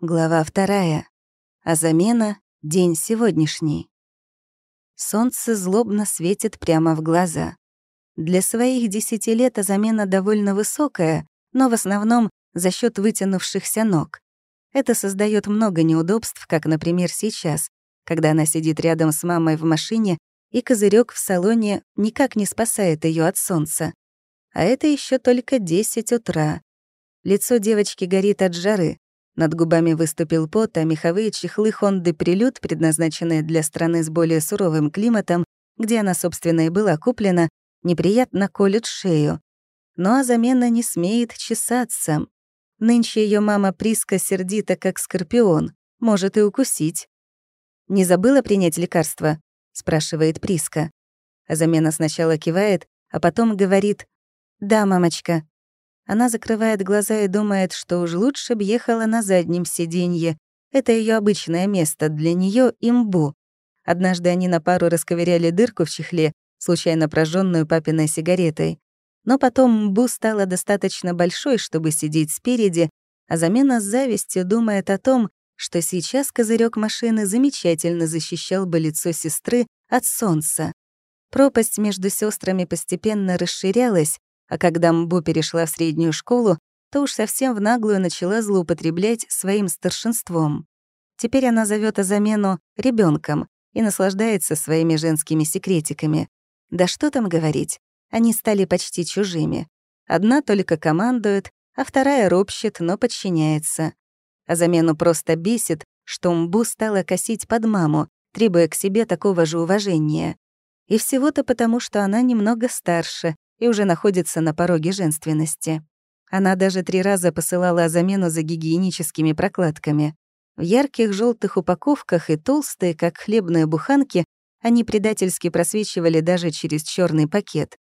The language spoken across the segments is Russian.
Глава вторая. А замена — день сегодняшний. Солнце злобно светит прямо в глаза. Для своих десяти лет замена довольно высокая, но в основном за счет вытянувшихся ног. Это создает много неудобств, как, например, сейчас, когда она сидит рядом с мамой в машине, и козырек в салоне никак не спасает ее от солнца. А это еще только 10 утра. Лицо девочки горит от жары, над губами выступил пот, а меховые чехлы Хонды Прилюд, предназначенные для страны с более суровым климатом, где она, собственно, и была куплена, неприятно колют шею. Ну а замена не смеет чесаться. Нынче ее мама Приска сердита, как скорпион, может и укусить. «Не забыла принять лекарство?» — спрашивает Приска. А замена сначала кивает, а потом говорит «Да, мамочка». Она закрывает глаза и думает, что уж лучше б ехала на заднем сиденье. Это ее обычное место, для нее имбу. Однажды они на пару расковыряли дырку в чехле, случайно прожженную папиной сигаретой. Но потом Бу стала достаточно большой, чтобы сидеть спереди, а замена с завистью думает о том, что сейчас козырек машины замечательно защищал бы лицо сестры от солнца. Пропасть между сестрами постепенно расширялась, а когда Мбу перешла в среднюю школу, то уж совсем в наглую начала злоупотреблять своим старшинством. Теперь она зовет замену ребенком и наслаждается своими женскими секретиками. Да что там говорить, они стали почти чужими. Одна только командует, а вторая ропщет, но подчиняется. А замену просто бесит, что Мбу стала косить под маму, требуя к себе такого же уважения. И всего-то потому, что она немного старше, и уже находится на пороге женственности. Она даже три раза посылала замену за гигиеническими прокладками. В ярких желтых упаковках и толстые, как хлебные буханки, они предательски просвечивали даже через черный пакет.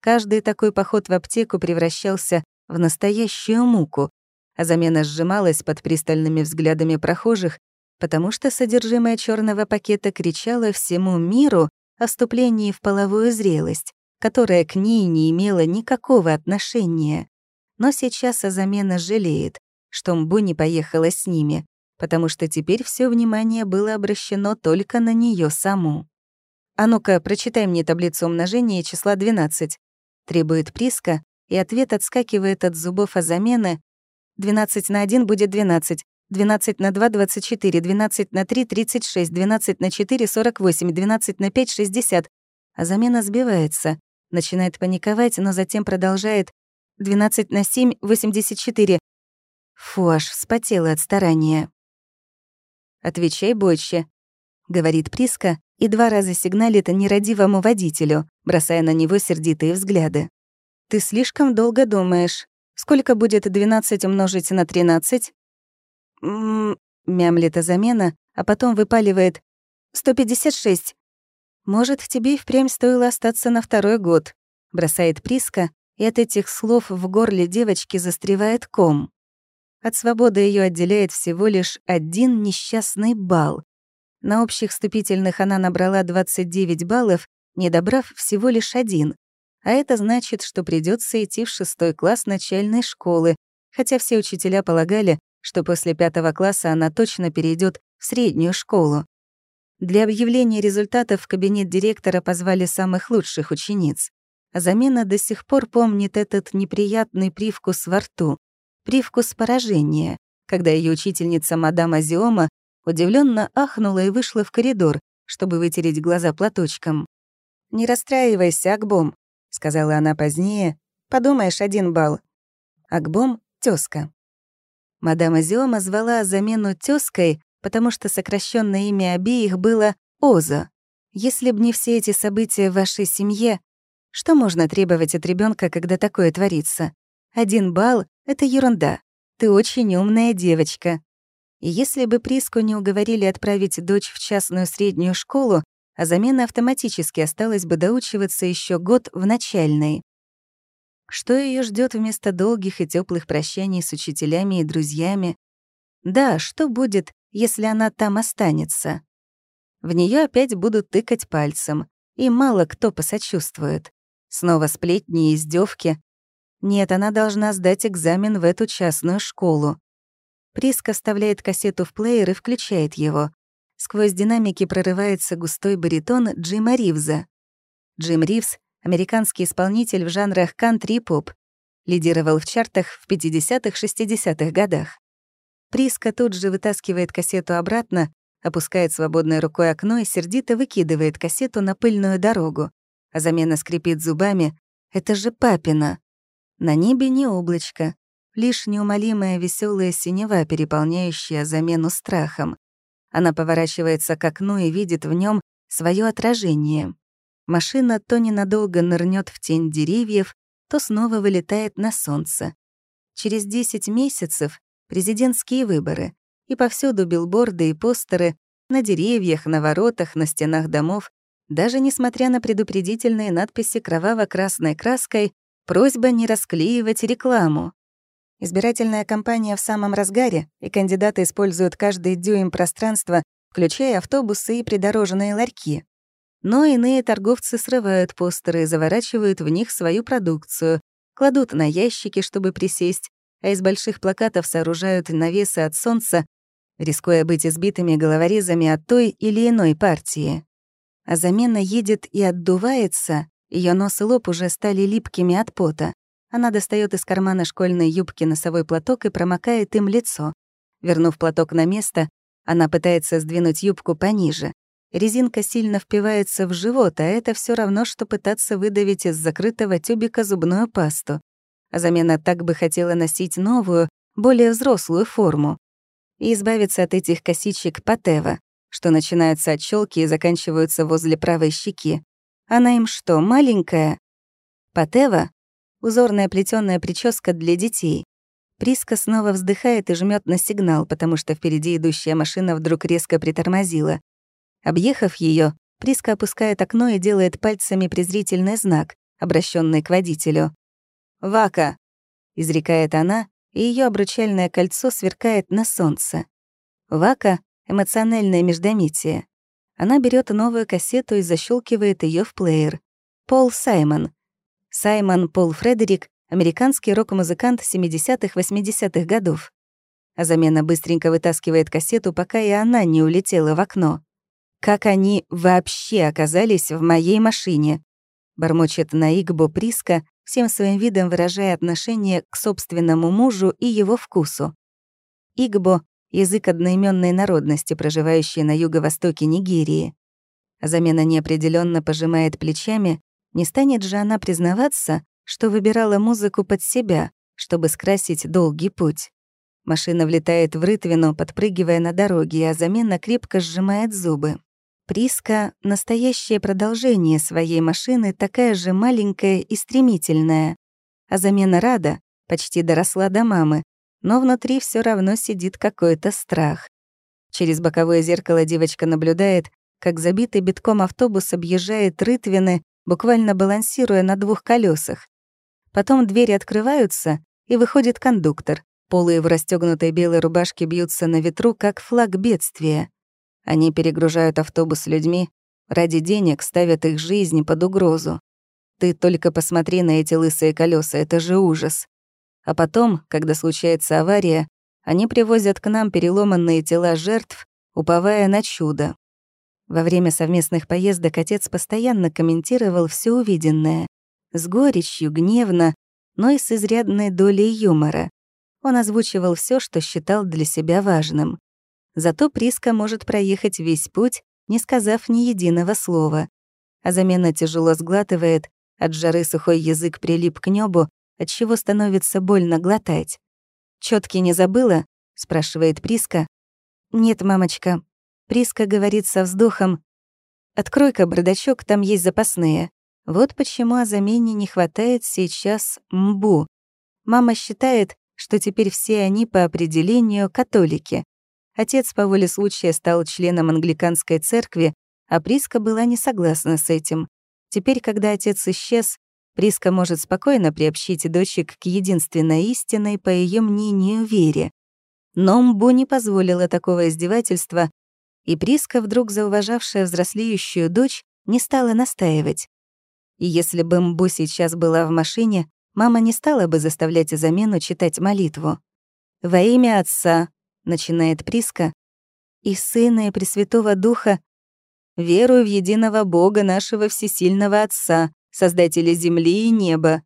Каждый такой поход в аптеку превращался в настоящую муку, а замена сжималась под пристальными взглядами прохожих, потому что содержимое черного пакета кричало всему миру о вступлении в половую зрелость которая к ней не имела никакого отношения. Но сейчас Азамена жалеет, что Мбу не поехала с ними, потому что теперь все внимание было обращено только на нее саму. «А ну-ка, прочитай мне таблицу умножения числа 12», — требует Приска, и ответ отскакивает от зубов Азамены. «12 на 1 будет 12, 12 на 2 — 24, 12 на 3 — 36, 12 на 4 — 48, 12 на 5 — 60». А замена сбивается. Начинает паниковать, но затем продолжает 12 на 7 — 84. Фу, аж вспотела от старания. «Отвечай больше», — говорит Приска, и два раза сигналит нерадивому водителю, бросая на него сердитые взгляды. «Ты слишком долго думаешь. Сколько будет 12 умножить на 13?» «Ммм...» — мямлит замена, а потом выпаливает «156». «Может, тебе и впрямь стоило остаться на второй год», — бросает Приска, и от этих слов в горле девочки застревает ком. От свободы ее отделяет всего лишь один несчастный балл. На общих вступительных она набрала 29 баллов, не добрав всего лишь один. А это значит, что придется идти в шестой класс начальной школы, хотя все учителя полагали, что после пятого класса она точно перейдет в среднюю школу. Для объявления результатов в кабинет директора позвали самых лучших учениц. А замена до сих пор помнит этот неприятный привкус во рту, привкус поражения, когда ее учительница мадам Азиома удивленно ахнула и вышла в коридор, чтобы вытереть глаза платочком. «Не расстраивайся, Акбом», — сказала она позднее. «Подумаешь, один балл». Акбом — тёзка. Мадам Азиома звала замену тёзкой, потому что сокращенное имя обеих было Оза. Если б не все эти события в вашей семье, что можно требовать от ребенка, когда такое творится? Один балл — это ерунда. Ты очень умная девочка. И если бы Приску не уговорили отправить дочь в частную среднюю школу, а замена автоматически осталась бы доучиваться еще год в начальной. Что ее ждет вместо долгих и теплых прощаний с учителями и друзьями? Да, что будет, если она там останется. В нее опять будут тыкать пальцем, и мало кто посочувствует. Снова сплетни и издевки. Нет, она должна сдать экзамен в эту частную школу. Приска вставляет кассету в плеер и включает его. Сквозь динамики прорывается густой баритон Джима Ривза. Джим Ривз — американский исполнитель в жанрах кантри и поп. Лидировал в чартах в 50-60-х годах. Приска тут же вытаскивает кассету обратно, опускает свободной рукой окно и сердито выкидывает кассету на пыльную дорогу. А замена скрипит зубами. «Это же папина!» На небе не облачко, лишь неумолимая веселая синева, переполняющая замену страхом. Она поворачивается к окну и видит в нем свое отражение. Машина то ненадолго нырнет в тень деревьев, то снова вылетает на солнце. Через 10 месяцев президентские выборы, и повсюду билборды и постеры, на деревьях, на воротах, на стенах домов, даже несмотря на предупредительные надписи кроваво-красной краской «Просьба не расклеивать рекламу». Избирательная кампания в самом разгаре, и кандидаты используют каждый дюйм пространства, включая автобусы и придорожные ларьки. Но иные торговцы срывают постеры и заворачивают в них свою продукцию, кладут на ящики, чтобы присесть, а из больших плакатов сооружают навесы от солнца, рискуя быть избитыми головорезами от той или иной партии. А замена едет и отдувается, ее нос и лоб уже стали липкими от пота. Она достает из кармана школьной юбки носовой платок и промокает им лицо. Вернув платок на место, она пытается сдвинуть юбку пониже. Резинка сильно впивается в живот, а это все равно, что пытаться выдавить из закрытого тюбика зубную пасту а замена так бы хотела носить новую, более взрослую форму. И избавиться от этих косичек Патева, что начинаются от челки и заканчиваются возле правой щеки. Она им что, маленькая? Патева — узорная плетёная прическа для детей. Приска снова вздыхает и жмет на сигнал, потому что впереди идущая машина вдруг резко притормозила. Объехав ее, Приска опускает окно и делает пальцами презрительный знак, обращенный к водителю. «Вака!» — изрекает она, и ее обручальное кольцо сверкает на солнце. Вака — эмоциональное междометие. Она берет новую кассету и защелкивает ее в плеер. Пол Саймон. Саймон Пол Фредерик — американский рок-музыкант 70-80-х годов. А замена быстренько вытаскивает кассету, пока и она не улетела в окно. «Как они вообще оказались в моей машине?» Бормочет на Игбо Приска, всем своим видом выражая отношение к собственному мужу и его вкусу. Игбо — язык одноименной народности, проживающей на юго-востоке Нигерии. Замена неопределенно пожимает плечами, не станет же она признаваться, что выбирала музыку под себя, чтобы скрасить долгий путь. Машина влетает в рытвину, подпрыгивая на дороге, а замена крепко сжимает зубы. Приска — настоящее продолжение своей машины, такая же маленькая и стремительная. А замена Рада почти доросла до мамы, но внутри все равно сидит какой-то страх. Через боковое зеркало девочка наблюдает, как забитый битком автобус объезжает рытвины, буквально балансируя на двух колесах. Потом двери открываются, и выходит кондуктор. Полы в расстёгнутой белой рубашке бьются на ветру, как флаг бедствия. Они перегружают автобус людьми, ради денег ставят их жизни под угрозу. Ты только посмотри на эти лысые колеса, это же ужас. А потом, когда случается авария, они привозят к нам переломанные тела жертв, уповая на чудо. Во время совместных поездок отец постоянно комментировал все увиденное. С горечью, гневно, но и с изрядной долей юмора. Он озвучивал все, что считал для себя важным. Зато Приска может проехать весь путь, не сказав ни единого слова. А замена тяжело сглатывает, от жары сухой язык прилип к небу, от чего становится больно глотать. Чётки не забыла?» — спрашивает Приска. «Нет, мамочка». Приска говорит со вздохом. «Открой-ка бардачок, там есть запасные». Вот почему о замене не хватает сейчас МБУ. Мама считает, что теперь все они по определению католики. Отец по воле случая стал членом англиканской церкви, а Приска была не согласна с этим. Теперь, когда отец исчез, Приска может спокойно приобщить дочек к единственной истинной, по ее мнению, вере. Но Мбу не позволила такого издевательства, и Приска, вдруг зауважавшая взрослеющую дочь, не стала настаивать. И если бы Мбу сейчас была в машине, мама не стала бы заставлять замену читать молитву. «Во имя Отца, — начинает Приска. «И Сына, и Пресвятого Духа, верую в единого Бога, нашего всесильного Отца, Создателя земли и неба».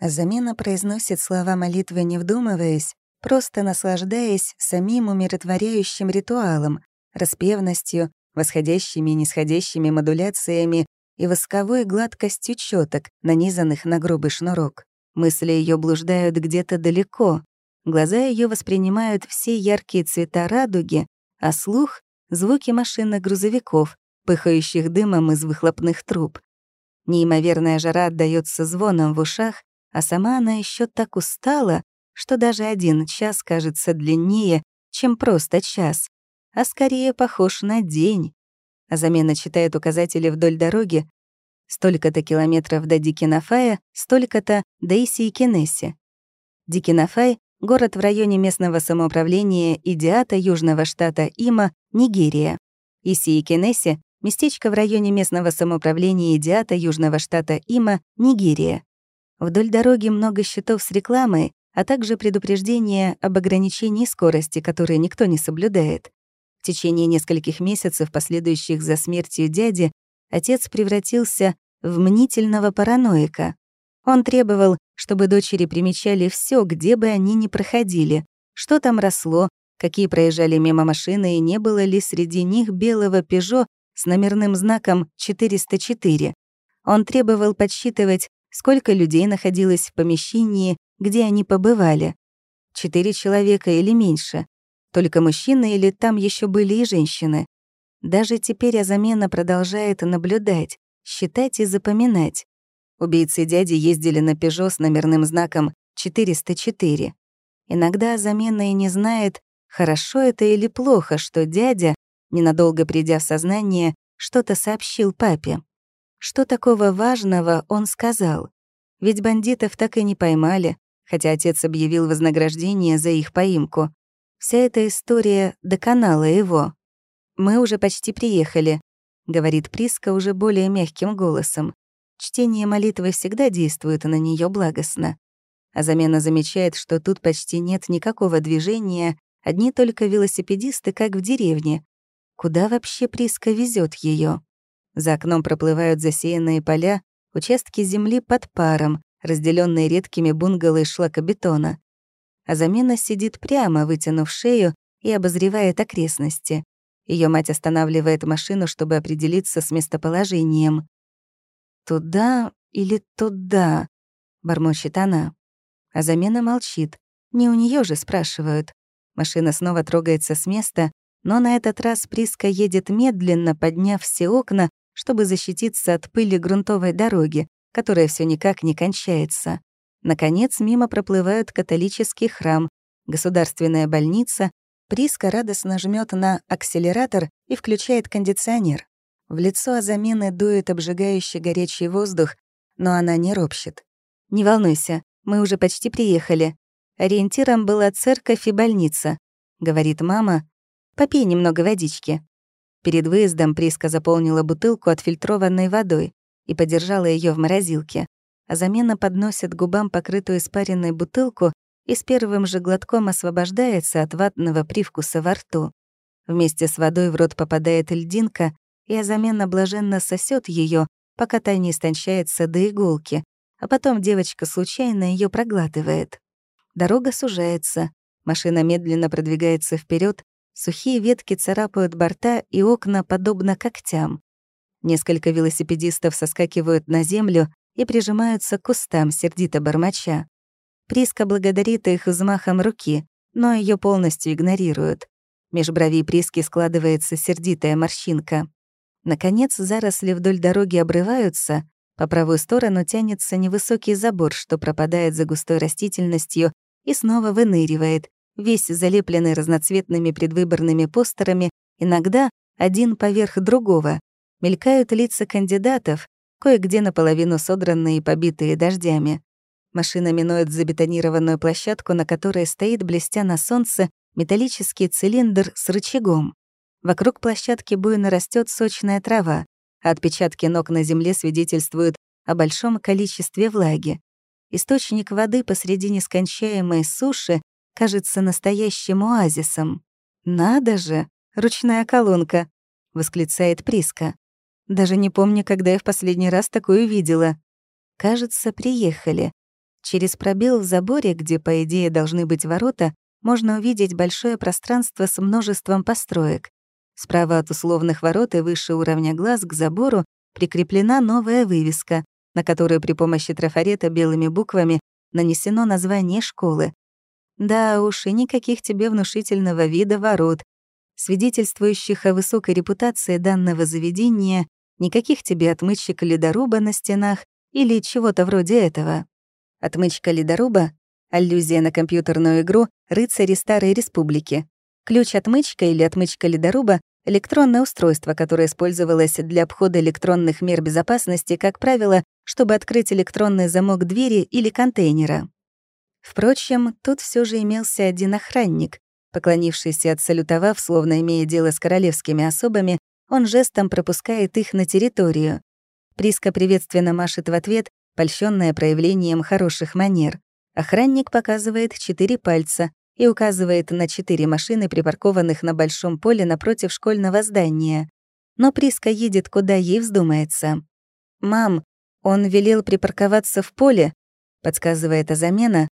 А замена произносит слова молитвы, не вдумываясь, просто наслаждаясь самим умиротворяющим ритуалом, распевностью, восходящими и нисходящими модуляциями и восковой гладкостью чёток, нанизанных на грубый шнурок. Мысли ее блуждают где-то далеко. Глаза ее воспринимают все яркие цвета радуги, а слух — звуки машин и грузовиков, пыхающих дымом из выхлопных труб. Неимоверная жара отдаётся звоном в ушах, а сама она еще так устала, что даже один час кажется длиннее, чем просто час, а скорее похож на день. А замена читает указатели вдоль дороги, Столько-то километров до Дикинафая, столько-то до Исии-Кенесси. Дикинафай — город в районе местного самоуправления Идиата Южного штата Има, Нигерия. Исии-Кенесси — местечко в районе местного самоуправления Идиата Южного штата Има, Нигерия. Вдоль дороги много щитов с рекламой, а также предупреждения об ограничении скорости, которые никто не соблюдает. В течение нескольких месяцев, последующих за смертью дяди, отец превратился в мнительного параноика. Он требовал, чтобы дочери примечали все, где бы они ни проходили, что там росло, какие проезжали мимо машины и не было ли среди них белого «Пежо» с номерным знаком 404. Он требовал подсчитывать, сколько людей находилось в помещении, где они побывали. Четыре человека или меньше. Только мужчины или там еще были и женщины. Даже теперь Азамена продолжает наблюдать, считать и запоминать. Убийцы дяди ездили на «Пежо» с номерным знаком 404. Иногда Азамена и не знает, хорошо это или плохо, что дядя, ненадолго придя в сознание, что-то сообщил папе. Что такого важного он сказал? Ведь бандитов так и не поймали, хотя отец объявил вознаграждение за их поимку. Вся эта история доконала его. «Мы уже почти приехали», — говорит Приска уже более мягким голосом. Чтение молитвы всегда действует на нее благостно. А замена замечает, что тут почти нет никакого движения, одни только велосипедисты, как в деревне. Куда вообще Приска везет ее? За окном проплывают засеянные поля, участки земли под паром, разделенные редкими бунгало из шлакобетона. А замена сидит прямо, вытянув шею и обозревает окрестности. Ее мать останавливает машину, чтобы определиться с местоположением. «Туда или туда?» — бормочет она. А замена молчит. Не у нее же спрашивают. Машина снова трогается с места, но на этот раз Приска едет медленно, подняв все окна, чтобы защититься от пыли грунтовой дороги, которая все никак не кончается. Наконец, мимо проплывают католический храм, государственная больница, Приска радостно жмет на акселератор и включает кондиционер. В лицо Азамены дует обжигающий горячий воздух, но она не ропщет. «Не волнуйся, мы уже почти приехали. Ориентиром была церковь и больница», — говорит мама. «Попей немного водички». Перед выездом Приска заполнила бутылку отфильтрованной водой и подержала ее в морозилке. А подносит губам покрытую испаренной бутылку и с первым же глотком освобождается от ватного привкуса во рту. Вместе с водой в рот попадает льдинка, и Азамена блаженно сосет ее, пока та не истончается до иголки, а потом девочка случайно ее проглатывает. Дорога сужается, машина медленно продвигается вперед, сухие ветки царапают борта и окна подобно когтям. Несколько велосипедистов соскакивают на землю и прижимаются к кустам, сердито бормоча. Приска благодарит их взмахом руки, но ее полностью игнорируют. Меж бровей Приски складывается сердитая морщинка. Наконец, заросли вдоль дороги обрываются, по правую сторону тянется невысокий забор, что пропадает за густой растительностью и снова выныривает, весь залепленный разноцветными предвыборными постерами, иногда один поверх другого. Мелькают лица кандидатов, кое-где наполовину содранные и побитые дождями. Машина минует забетонированную площадку, на которой стоит, блестя на солнце, металлический цилиндр с рычагом. Вокруг площадки буйно растет сочная трава, а отпечатки ног на земле свидетельствуют о большом количестве влаги. Источник воды посреди нескончаемой суши кажется настоящим оазисом. «Надо же! Ручная колонка!» — восклицает Приска. «Даже не помню, когда я в последний раз такую видела. Кажется, приехали. Через пробел в заборе, где, по идее, должны быть ворота, можно увидеть большое пространство с множеством построек. Справа от условных ворот и выше уровня глаз к забору прикреплена новая вывеска, на которой при помощи трафарета белыми буквами нанесено название школы. Да уж, и никаких тебе внушительного вида ворот, свидетельствующих о высокой репутации данного заведения, никаких тебе отмычек ледоруба на стенах или чего-то вроде этого. Отмычка ледоруба — аллюзия на компьютерную игру «Рыцари Старой Республики». Ключ-отмычка или отмычка ледоруба — электронное устройство, которое использовалось для обхода электронных мер безопасности, как правило, чтобы открыть электронный замок двери или контейнера. Впрочем, тут все же имелся один охранник. Поклонившийся и отсалютовав, словно имея дело с королевскими особами, он жестом пропускает их на территорию. Приска приветственно машет в ответ, польщенная проявлением хороших манер. Охранник показывает четыре пальца и указывает на четыре машины, припаркованных на большом поле напротив школьного здания. Но Приска едет, куда ей вздумается. «Мам, он велел припарковаться в поле», — подсказывает Азамена,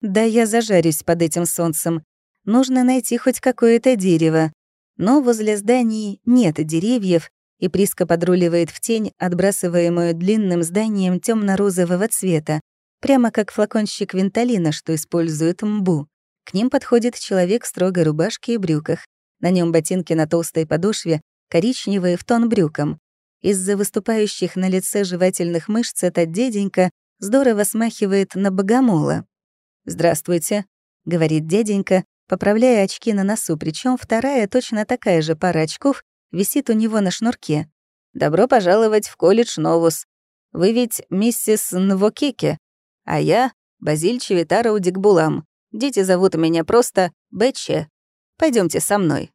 да я зажарюсь под этим солнцем. Нужно найти хоть какое-то дерево. Но возле зданий нет деревьев, и Приска подруливает в тень, отбрасываемую длинным зданием темно розового цвета, прямо как флакончик винтолина, что использует мбу. К ним подходит человек в строгой рубашке и брюках. На нем ботинки на толстой подошве, коричневые в тон брюкам. Из-за выступающих на лице жевательных мышц этот деденька здорово смахивает на богомола. «Здравствуйте», — говорит дяденька, поправляя очки на носу, причем вторая, точно такая же пара очков, висит у него на шнурке. «Добро пожаловать в колледж Новус. Вы ведь миссис Нвокеке, а я — Базиль Чевитара Удикбулам. Дети зовут меня просто Бетче. Пойдемте со мной».